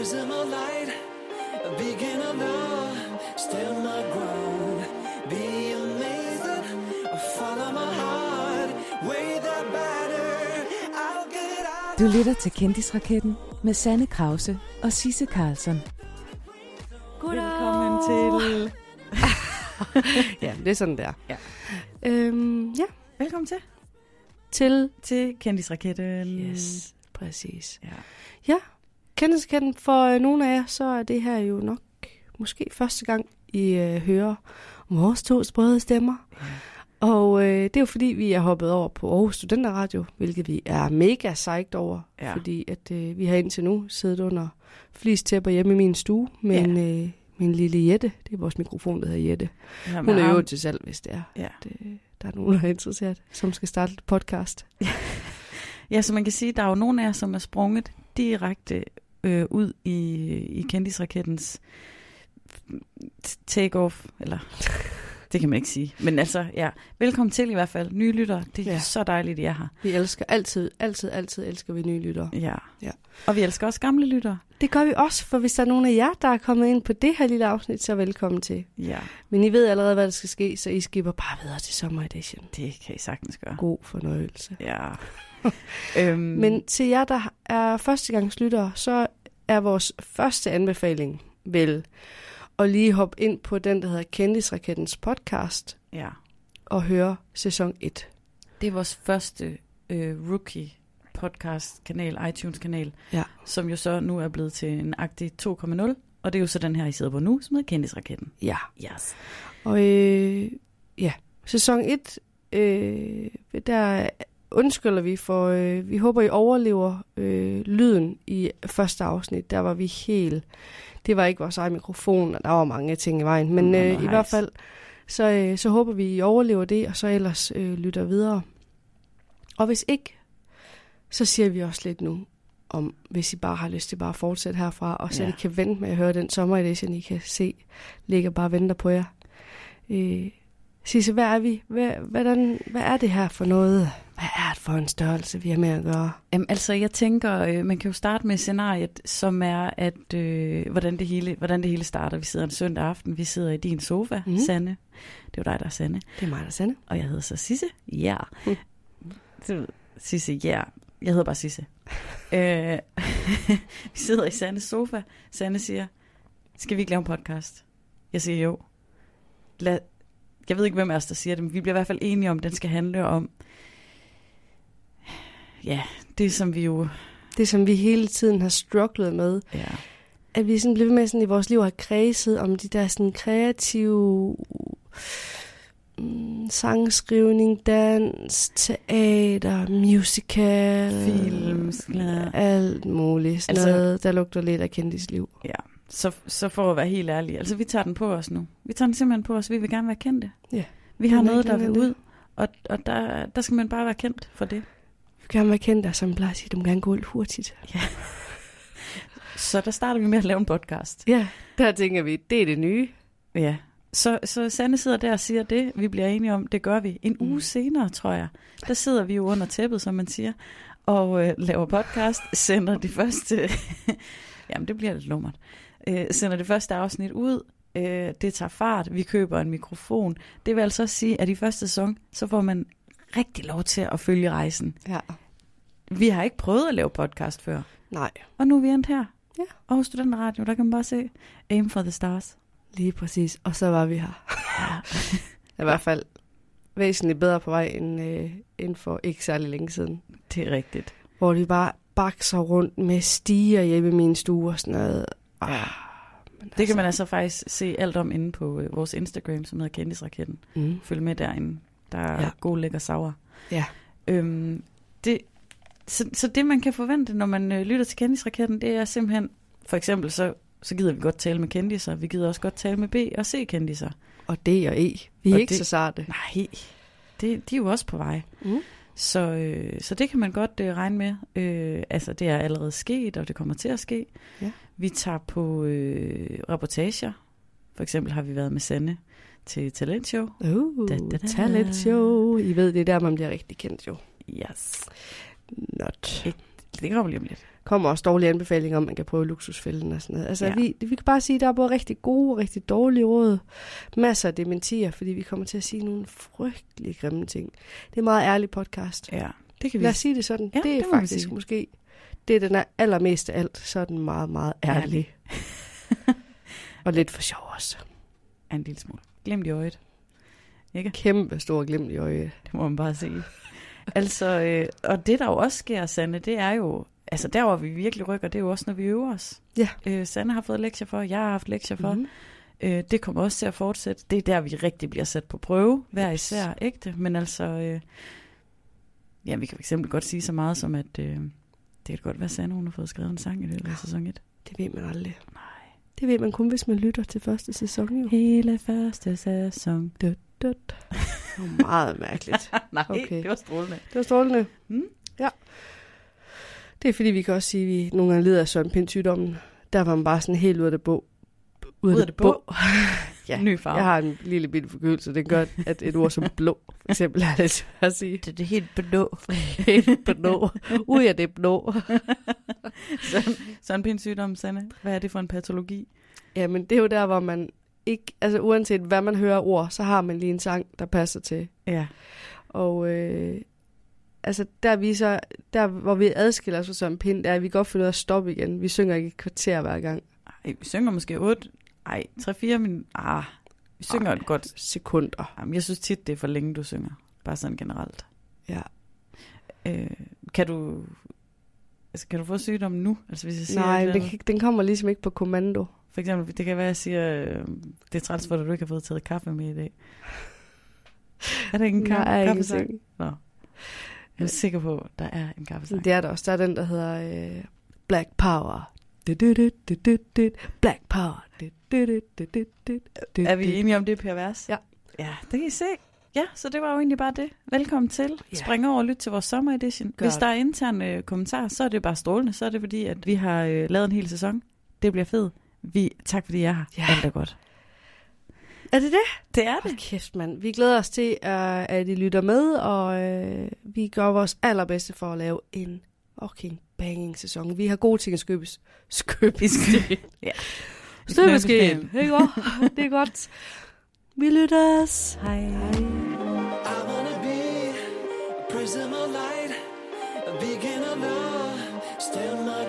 prism of light, a beacon of love, stand my ground. Be amazing, follow my heart, way that banner. I'll get out. Du lytter til Kendisraketten med Sanne Krause og Sisse Karlsson. Velkommen til. ja, det er sådan der. Ja. Øhm, ja, Velkommen til. til... Til Kendisraketten. Yes, præcis. Ja. Ja, kendelsesketten for øh, nogle af jer, så er det her jo nok måske første gang, I øh, hører vores to sprøde stemmer. Og øh, det er jo fordi, vi er hoppet over på Aarhus Studenterradio, hvilket vi er mega psyched over. Ja. Fordi at øh, vi har indtil nu siddet under flistæpper hjemme i min stue med Ja. øh, min lille Jette. Det er vores mikrofon, der hedder Jette. Ja, Hun er jo til salg, hvis det er. Ja. Det, der er nogen, der er interesseret, som skal starte et podcast. ja, så man kan sige, der er jo nogle af jer, som er sprunget direkte øh, ud i, i Kendisrakettens take-off, eller det kan man ikke sige. Men altså, ja, velkommen til i hvert fald. Nye lytter, det er ja. Så dejligt, I er her. Vi elsker altid, altid, altid elsker vi nye lyttere. Ja. Ja. Og vi elsker også gamle lyttere. Det gør vi også, for hvis der er nogen af jer, der er kommet ind på det her lille afsnit, så velkommen til. Ja, Men I ved allerede, hvad der skal ske, så I skipper bare videre til Summer Edition. det kan I sagtens gøre. God fornøjelse. Ja. øhm, Men til jer, der er førstegangslyttere, så er vores første anbefaling vel at lige hoppe ind på den, der hedder Kendisrakettens podcast ja. og høre sæson 1. Det er vores første øh, rookie podcast kanal, iTunes kanal, Ja. som jo så nu er blevet til en agtig 2.0, og det er jo så den her, I sidder på nu, som hedder Kendisraketten. Ja. Yes. Og øh, ja, sæson 1, øh, der undskylder vi for, øh, vi håber I overlever øh, lyden i første afsnit. Der var vi helt, det var ikke vores egen mikrofon, og der var mange ting i vejen. Men øh, nå, i hvert fald, så, øh, så håber vi, I overlever det, og så ellers øh, lytter videre. Og hvis ikke, så siger vi også lidt nu, om hvis I bare har lyst til bare at fortsætte herfra, og så Ja. I kan vente med at høre den sommeredition, I kan se, ligger bare og venter på jer. Øh, Sisse, hvad er vi? Hvad, hvordan, hvad er det her for noget? Hvad er det for en størrelse, vi har med at gøre? Jamen, altså, jeg tænker, øh, man kan jo starte med scenariet, som er, at øh, hvordan, det hele, hvordan det hele starter. Vi sidder en søndag aften, vi sidder i din sofa, mm. Sanne. Det er jo dig, der er Sanne. Det er mig, der er Sande. Og jeg hedder så Sisse. Ja. Mm. Yeah. Sisse, ja. Yeah. Jeg hedder bare Sisse. øh, vi sidder i Sandes sofa. Sande siger, skal vi ikke lave en podcast? Jeg siger jo. Lad, jeg ved ikke, hvem af os, der siger det, men vi bliver i hvert fald enige om, at den skal handle om, ja, det som vi jo, Det, som vi hele tiden har strugglet med, ja, at vi sådan blev med sådan i vores liv har kredset om de der sådan kreative mm, sangskrivning, dans, teater, musical, Film, ja. alt muligt. Sådan Altså- noget, der lugter lidt af kendis liv. ja. Så, så for at være helt ærlig, altså vi tager den på os nu. Vi tager den simpelthen på os, vi vil gerne være kendte. Ja. Vi har noget, der vil ud, og, og der, der skal man bare være kendt for det. Vi vil gerne være kendt, og som plejer at sige, du må gerne gå lidt hurtigt. Så der starter vi med at lave en podcast. Ja, der tænker vi, det er det nye. Ja. Så, så Sanne sidder der og siger det, vi bliver enige om, det gør vi. En uge Mm. senere, tror jeg, der sidder vi jo under tæppet, som man siger, og øh, laver podcast, sender det første, jamen det bliver lidt lummert, øh, sender det første afsnit ud, øh, det tager fart, vi køber en mikrofon. Det vil altså sige, at i første sæson, så får man rigtig lov til at følge rejsen. Ja. Vi har ikke prøvet at lave podcast før, Nej, og nu er vi endt her. Ja. Og hos Studenterradio, der kan man bare se Aim for the Stars. lige præcis. Og så var vi her. Ja. I hvert fald væsentligt bedre på vej end, øh, end for ikke særlig længe siden. Det er rigtigt. Hvor de bare bakser rundt med stiger hjemme i min stue og sådan noget. Ah, Ja. men Det kan man altså faktisk se alt om inde på øh, vores Instagram, som hedder Kendisraketten. Mm. Følg med derinde. Der er ja. Ja. god lækker sauer. Ja. Øhm, det, så, så det, man kan forvente, når man øh, lytter til Kendisraketten, det er simpelthen, for eksempel så, så gider vi godt tale med kendiser. Vi gider også godt tale med B og C kendiser. Og D og E. Vi er Og ikke det- så sarte. Nej, det, de er jo også på vej. Mm. Så, øh, så det kan man godt øh, regne med. Øh, altså, det er allerede sket, og det kommer til at ske. Ja. Vi tager på øh, reportager. For eksempel har vi været med Sande til talentshow. Uh, Da, da, da. talent show. I ved, det er der, man bliver rigtig kendt jo. Yes. Not. Et Det kommer lige om lidt. kommer også dårlige anbefalinger om, man kan prøve luksusfælden og sådan noget. Altså, Ja. vi, vi kan bare sige, at der er både rigtig gode og rigtig dårlige råd. Masser af dementier, fordi vi kommer til at sige nogle frygtelige grimme ting. Det er en meget ærlig podcast. Ja, det kan vi Lad os sige det sådan. Ja, det er det faktisk måske, det er den er allermest af alt, så er den meget, meget ærlig. Og lidt for sjov også. Ja, en lille smule. Glimt i øjet. Ikke? Kæmpe stor glimt i øjet. Det må man bare sige. altså, øh, og det der jo også sker, Sanne, det er jo, altså der hvor vi virkelig rykker, det er jo også, når vi øver os. Ja. Øh, Sanne har fået lektier for, jeg har haft lektier for. Mhm. Øh, det kommer også til at fortsætte. Det er der, vi rigtig bliver sat på prøve, hver især ægte. Men altså, øh, ja, vi kan for eksempel godt sige så meget som, at øh, det kan godt være, at Sanne hun har fået skrevet en sang i løbet af sæson 1. Det ved man aldrig. Nej. Det ved man kun, hvis man lytter til første sæson. Jo. Hele første sæson. Dut, dut. Det var meget mærkeligt. Nej, Okay. det var strålende. Det var strålende. Mm. Ja. Det er fordi, vi kan også sige, at vi nogle gange lider af Søren Pind sygdommen. Der var man bare sådan helt ud af det bog. Ud af det bog. Ja. Ny farve. Jeg har en lille bitte forkølelse. Det gør, at et ord som blå, for eksempel, er lidt svært at sige. Det er det helt blå. Helt blå. Ud af det blå. Sådan, sådan en sygdom, Sanne. Hvad er det for en patologi? Jamen, det er jo der, hvor man ikke... Altså, uanset hvad man hører ord, så har man lige en sang, der passer til. Ja. Og øh, altså, der, vi så, der, hvor vi adskiller os fra Søren Pind, der er, at vi godt finder ud af at stoppe igen. Vi synger ikke et kvarter hver gang. Ej, vi synger måske 8, ej, 3-4 minutter. Ah, vi synger Ej. godt. Sekunder. Jamen, jeg synes tit, det er for længe, du synger. Bare sådan generelt. Ja. Øh, kan du... Altså, kan du få sygdommen nu? Altså, hvis jeg siger Nej, et den, kan- kommer ligesom ikke på kommando. For eksempel, det kan være, at jeg siger, øh, det er træls for dig, at du ikke har fået taget kaffe med i dag. Er der ikke en Der ka- er kaffesang? ingenting. Nå. Jeg er sikker på, at der er en kaffesang. Det er der også. Der er den, der hedder øh, Black Power. Black du, Er vi enige om det, Per Vers? Ja. Ja, det kan I se. Ja, så det var jo egentlig bare det. Velkommen til. Ja. Spring over og lyt til vores sommeredition. Gør Hvis det. der er interne øh, kommentarer, så er det bare strålende. Så er det fordi, at vi har øh, lavet en hel sæson. Det bliver fedt. Vi, tak fordi jeg er her. Ja. Alt er godt. Er det det? Det er Hold kæft, mand. Vi glæder os til, at I lytter med, og uh, vi gør vores allerbedste for at lave en fucking banging sæson. Vi har gode ting at skøbes. Skøbes. Ja. Støbeskæn. Ikke også? Det er godt. Vi lyttes. Hej. I wanna be a prism of light, a of love.